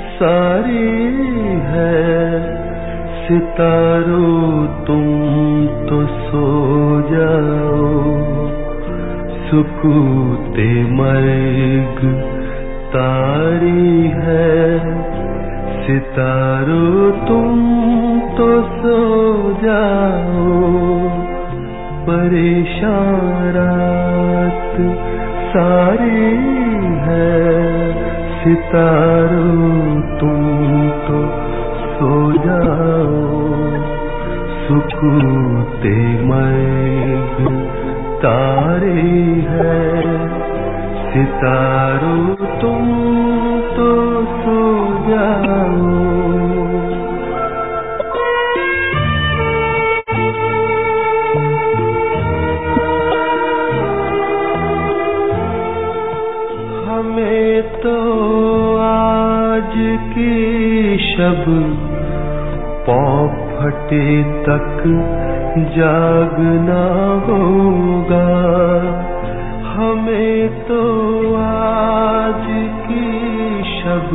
सारी है। सितारो, तुम तो सो जाओ। सुकूते मर्ग तारी है। सितारो, तुम तो सो जाओ। परेशान रात सारी है। सितारो तुम तो सो जाओ। सुकूते मैं तारे है। सितारो तुम की शब पौ फटे तक जागना होगा। हमें तो आज की शब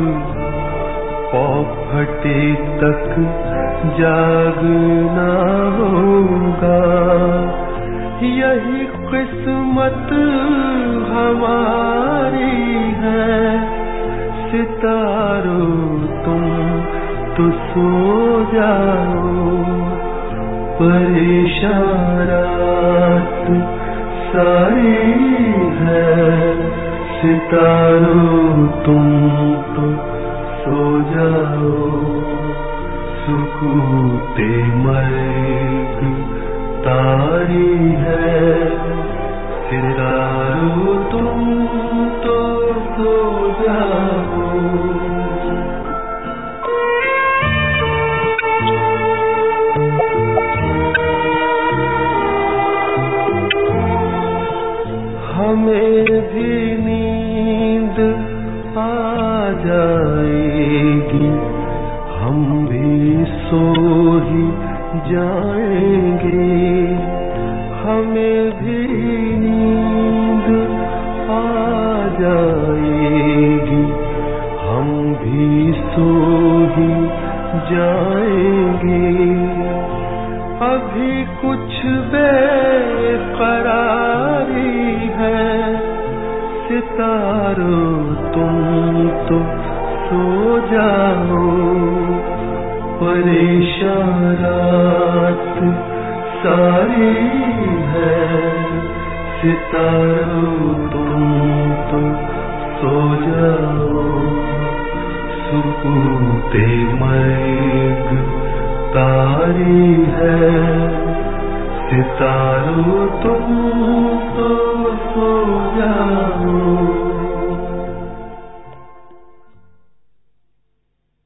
पौ तक जागना होगा। यही किस्मत हमारी सितारो तुम तो सो जाओ। परेशान सारी है। सितारो तुम तो सो जाओ। सुकूते मर्ग तारी है। सितारो तुम तो सो हमें भी नींद आ जाएगी। हम भी सो ही जाएँगे। हमें भी कुछ बेकरारी है। सितारो तुम तो सो जाओ। परेशान सारी है। सितारो तुम तो सो जाओ। सुकूते मैग तारी है। सितारो तुम तो